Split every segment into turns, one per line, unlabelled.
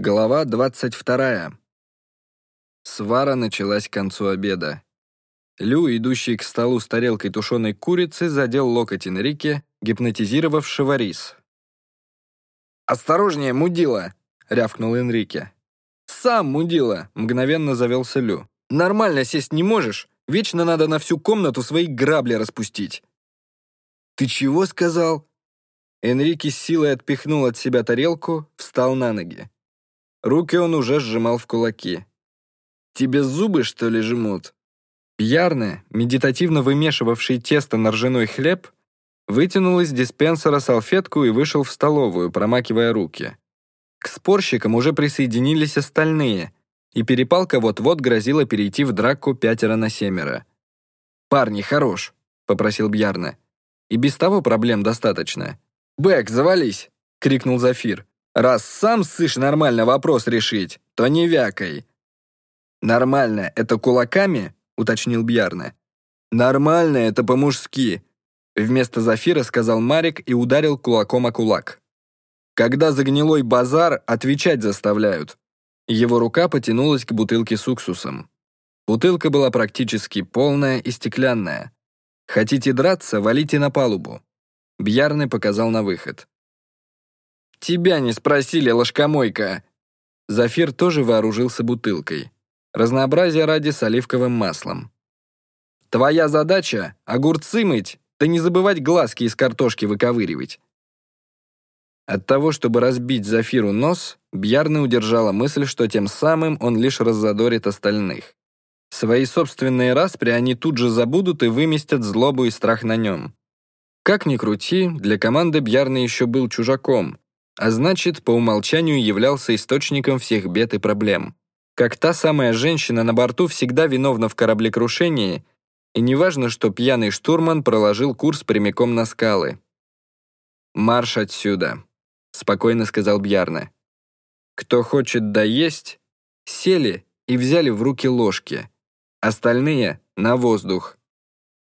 Глава 22. Свара началась к концу обеда. Лю, идущий к столу с тарелкой тушеной курицы, задел локоть Энрике, гипнотизировавшего рис. «Осторожнее, мудила!» — рявкнул Энрике. «Сам мудила!» — мгновенно завелся Лю. «Нормально сесть не можешь? Вечно надо на всю комнату свои грабли распустить». «Ты чего сказал?» Энрике с силой отпихнул от себя тарелку, встал на ноги. Руки он уже сжимал в кулаки. «Тебе зубы, что ли, жмут?» Пьярне, медитативно вымешивавший тесто на ржаной хлеб, вытянул из диспенсера салфетку и вышел в столовую, промакивая руки. К спорщикам уже присоединились остальные, и перепалка вот-вот грозила перейти в драку пятеро на семеро. «Парни, хорош», — попросил Бьярне. «И без того проблем достаточно». «Бэк, завались!» — крикнул Зафир. Раз сам сышь нормально вопрос решить, то не вякай». «Нормально — это кулаками?» — уточнил Бьярна. «Нормально — это по-мужски», — вместо Зафира сказал Марик и ударил кулаком о кулак. «Когда за гнилой базар, отвечать заставляют». Его рука потянулась к бутылке с уксусом. Бутылка была практически полная и стеклянная. «Хотите драться, валите на палубу». Бьярны показал на выход. «Тебя не спросили, ложкомойка!» Зафир тоже вооружился бутылкой. Разнообразие ради с оливковым маслом. «Твоя задача — огурцы мыть, да не забывать глазки из картошки выковыривать». От того, чтобы разбить Зафиру нос, Бьярны удержала мысль, что тем самым он лишь раззадорит остальных. Свои собственные распри они тут же забудут и выместят злобу и страх на нем. Как ни крути, для команды Бьярны еще был чужаком, а значит, по умолчанию являлся источником всех бед и проблем. Как та самая женщина на борту всегда виновна в кораблекрушении, и неважно, что пьяный штурман проложил курс прямиком на скалы. «Марш отсюда», — спокойно сказал Бьярна. «Кто хочет доесть, сели и взяли в руки ложки, остальные — на воздух.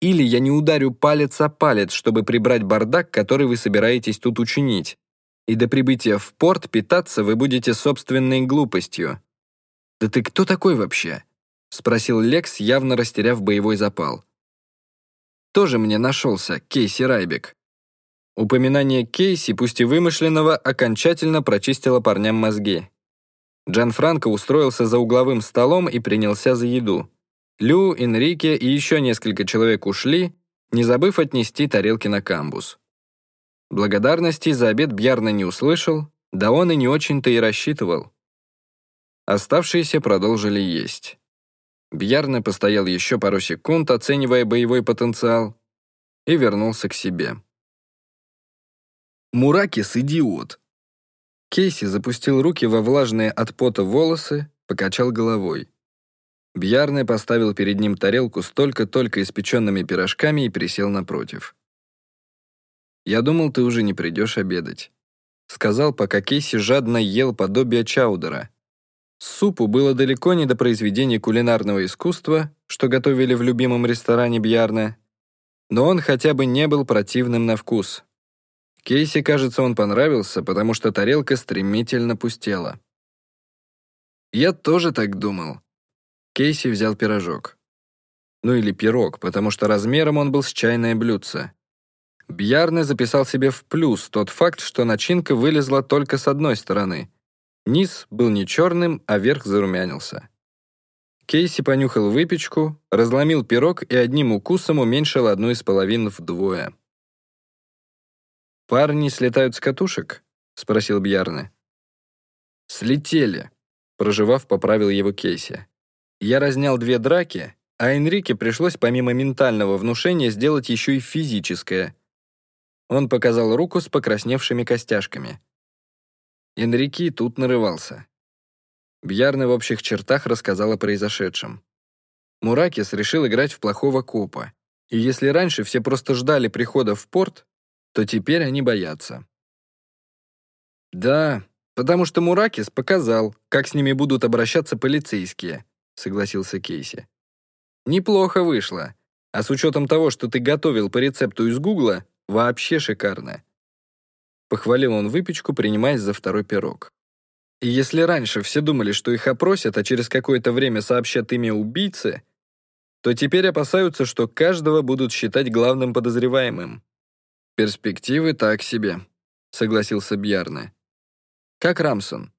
Или я не ударю палец о палец, чтобы прибрать бардак, который вы собираетесь тут учинить и до прибытия в порт питаться вы будете собственной глупостью. «Да ты кто такой вообще?» — спросил Лекс, явно растеряв боевой запал. «Тоже мне нашелся, Кейси Райбек». Упоминание Кейси, пусть и вымышленного, окончательно прочистило парням мозги. Джан Франко устроился за угловым столом и принялся за еду. Лю, Энрике и еще несколько человек ушли, не забыв отнести тарелки на камбус. Благодарности за обед Бьярна не услышал, да он и не очень-то и рассчитывал. Оставшиеся продолжили есть. Бьярна постоял еще пару секунд, оценивая боевой потенциал, и вернулся к себе. «Муракис — идиот!» Кейси запустил руки во влажные от пота волосы, покачал головой. Бьярне поставил перед ним тарелку с только-только испеченными пирожками и присел напротив. «Я думал, ты уже не придешь обедать», — сказал, пока Кейси жадно ел подобие чаудера. Супу было далеко не до произведения кулинарного искусства, что готовили в любимом ресторане Бьярна, но он хотя бы не был противным на вкус. Кейси, кажется, он понравился, потому что тарелка стремительно пустела. «Я тоже так думал». Кейси взял пирожок. Ну или пирог, потому что размером он был с чайное блюдце. Бьярне записал себе в плюс тот факт, что начинка вылезла только с одной стороны. Низ был не черным, а верх зарумянился. Кейси понюхал выпечку, разломил пирог и одним укусом уменьшил одну из половин вдвое. «Парни слетают с катушек?» — спросил Бьярне. «Слетели», — проживав, поправил его Кейси. «Я разнял две драки, а Энрике пришлось помимо ментального внушения сделать еще и физическое — он показал руку с покрасневшими костяшками. Энрики тут нарывался. Бьярны в общих чертах рассказал о произошедшем. Муракис решил играть в плохого копа, и если раньше все просто ждали прихода в порт, то теперь они боятся. «Да, потому что Муракис показал, как с ними будут обращаться полицейские», согласился Кейси. «Неплохо вышло. А с учетом того, что ты готовил по рецепту из Гугла, Вообще шикарно. Похвалил он выпечку, принимаясь за второй пирог. И если раньше все думали, что их опросят, а через какое-то время сообщат имя убийцы, то теперь опасаются, что каждого будут считать главным подозреваемым. «Перспективы так себе», — согласился Бьярне. «Как Рамсон?»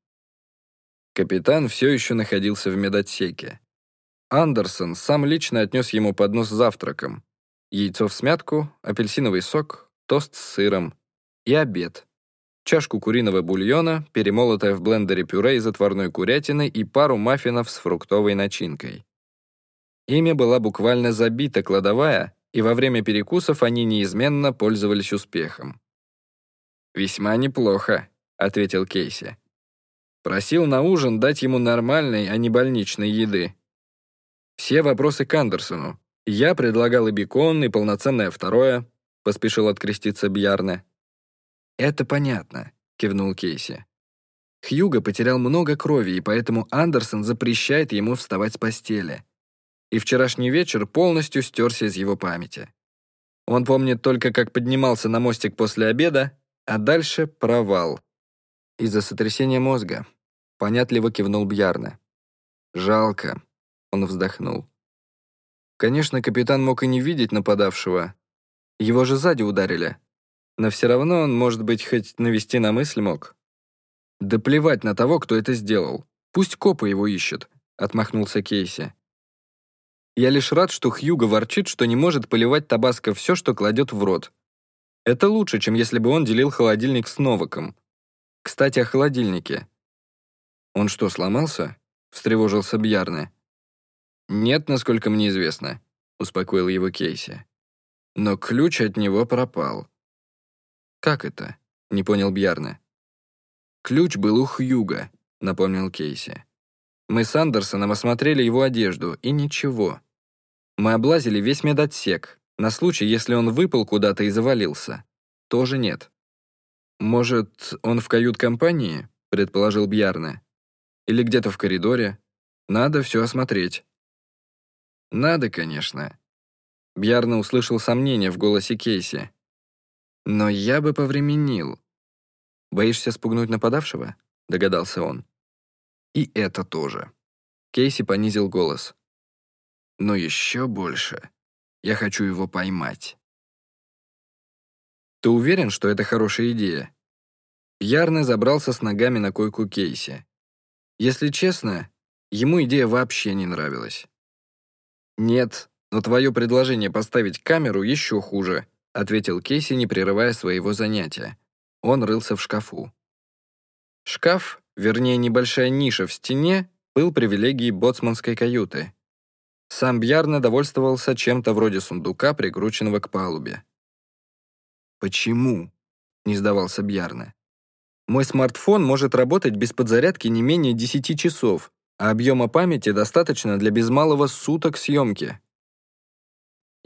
Капитан все еще находился в медотсеке. Андерсон сам лично отнес ему поднос с завтраком. Яйцо в смятку, апельсиновый сок, тост с сыром и обед чашку куриного бульона, перемолотое в блендере пюре из отварной курятины и пару маффинов с фруктовой начинкой. Ими была буквально забита кладовая, и во время перекусов они неизменно пользовались успехом. «Весьма неплохо», — ответил Кейси. Просил на ужин дать ему нормальной, а не больничной еды. Все вопросы к Андерсону. Я предлагал и бекон, и полноценное второе, поспешил откреститься Бьярне. «Это понятно», — кивнул Кейси. Хьюго потерял много крови, и поэтому Андерсон запрещает ему вставать с постели. И вчерашний вечер полностью стерся из его памяти. Он помнит только, как поднимался на мостик после обеда, а дальше провал. Из-за сотрясения мозга. Понятливо кивнул Бьярна. «Жалко», — он вздохнул. Конечно, капитан мог и не видеть нападавшего. Его же сзади ударили. Но все равно он, может быть, хоть навести на мысль мог. «Да плевать на того, кто это сделал. Пусть копы его ищут», — отмахнулся Кейси. «Я лишь рад, что Хьюго ворчит, что не может поливать табаско все, что кладет в рот. Это лучше, чем если бы он делил холодильник с Новаком. Кстати, о холодильнике». «Он что, сломался?» — встревожился Бьярне. «Нет, насколько мне известно», — успокоил его Кейси. «Но ключ от него пропал». «Как это?» — не понял Бьярне. «Ключ был у Хьюга», — напомнил Кейси. «Мы с Андерсоном осмотрели его одежду, и ничего. Мы облазили весь медотсек, на случай, если он выпал куда-то и завалился. Тоже нет». «Может, он в кают-компании?» — предположил Бьярне. «Или где-то в коридоре? Надо все осмотреть». «Надо, конечно». Бьярна услышал сомнение в голосе Кейси. Но я бы повременил. Боишься спугнуть нападавшего? Догадался он. И это тоже. Кейси понизил голос. Но еще больше. Я хочу его поймать. Ты уверен, что это хорошая идея? Ярный забрался с ногами на койку Кейси. Если честно, ему идея вообще не нравилась. Нет, но твое предложение поставить камеру еще хуже ответил Кейси, не прерывая своего занятия. Он рылся в шкафу. Шкаф, вернее небольшая ниша в стене, был привилегией боцманской каюты. Сам Бьярна довольствовался чем-то вроде сундука, прикрученного к палубе. «Почему?» — не сдавался Бьярна. «Мой смартфон может работать без подзарядки не менее 10 часов, а объема памяти достаточно для без малого суток съемки»,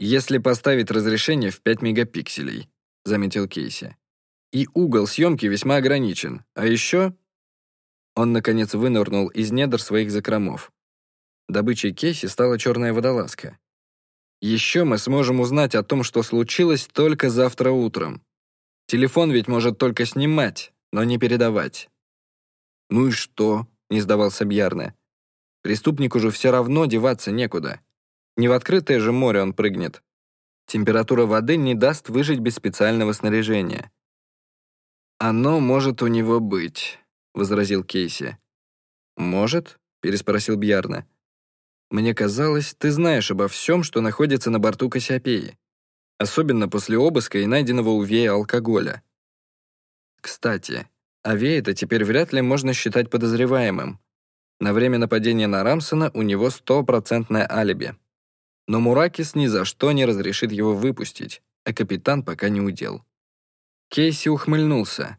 «Если поставить разрешение в 5 мегапикселей», — заметил Кейси. «И угол съемки весьма ограничен. А еще...» Он, наконец, вынырнул из недр своих закромов. Добычей Кейси стала черная водолазка. «Еще мы сможем узнать о том, что случилось только завтра утром. Телефон ведь может только снимать, но не передавать». «Ну и что?» — не сдавался Бьярне. «Преступнику же все равно деваться некуда». Не в открытое же море он прыгнет. Температура воды не даст выжить без специального снаряжения. «Оно может у него быть», — возразил Кейси. «Может?» — переспросил Бьярна. «Мне казалось, ты знаешь обо всем, что находится на борту Кассиопеи, особенно после обыска и найденного у Вея алкоголя. Кстати, а Вея-то теперь вряд ли можно считать подозреваемым. На время нападения на Рамсона у него стопроцентное алиби но Муракис ни за что не разрешит его выпустить, а капитан пока не удел. Кейси ухмыльнулся.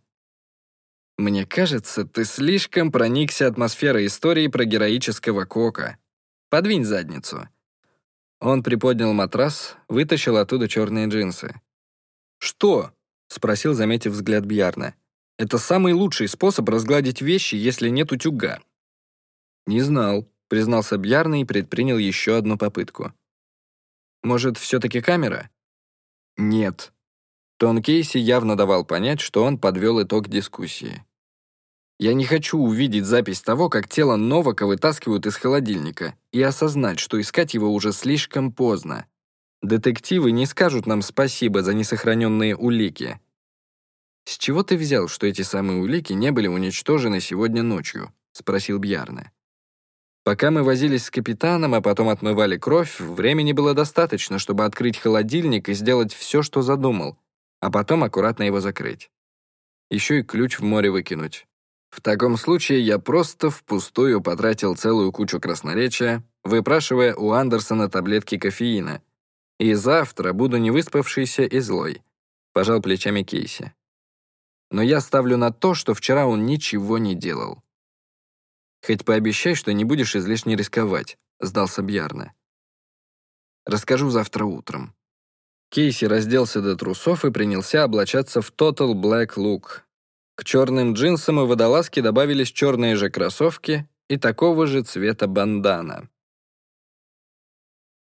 «Мне кажется, ты слишком проникся атмосферой истории про героического Кока. Подвинь задницу». Он приподнял матрас, вытащил оттуда черные джинсы. «Что?» — спросил, заметив взгляд Бьярна. «Это самый лучший способ разгладить вещи, если нет утюга». «Не знал», — признался Бьярна и предпринял еще одну попытку. Может, все-таки камера? Нет. Тон Кейси явно давал понять, что он подвел итог дискуссии. Я не хочу увидеть запись того, как тело Новака вытаскивают из холодильника, и осознать, что искать его уже слишком поздно. Детективы не скажут нам спасибо за несохраненные улики. «С чего ты взял, что эти самые улики не были уничтожены сегодня ночью?» — спросил Бьярне. Пока мы возились с капитаном, а потом отмывали кровь, времени было достаточно, чтобы открыть холодильник и сделать все, что задумал, а потом аккуратно его закрыть. Еще и ключ в море выкинуть. В таком случае я просто впустую потратил целую кучу красноречия, выпрашивая у Андерсона таблетки кофеина. И завтра буду невыспавшийся и злой. Пожал плечами Кейси. Но я ставлю на то, что вчера он ничего не делал. Хоть пообещай, что не будешь излишне рисковать, сдался Бьярна. Расскажу завтра утром. Кейси разделся до трусов и принялся облачаться в Total Black Look, к черным джинсам и водолазке добавились черные же кроссовки и такого же цвета бандана.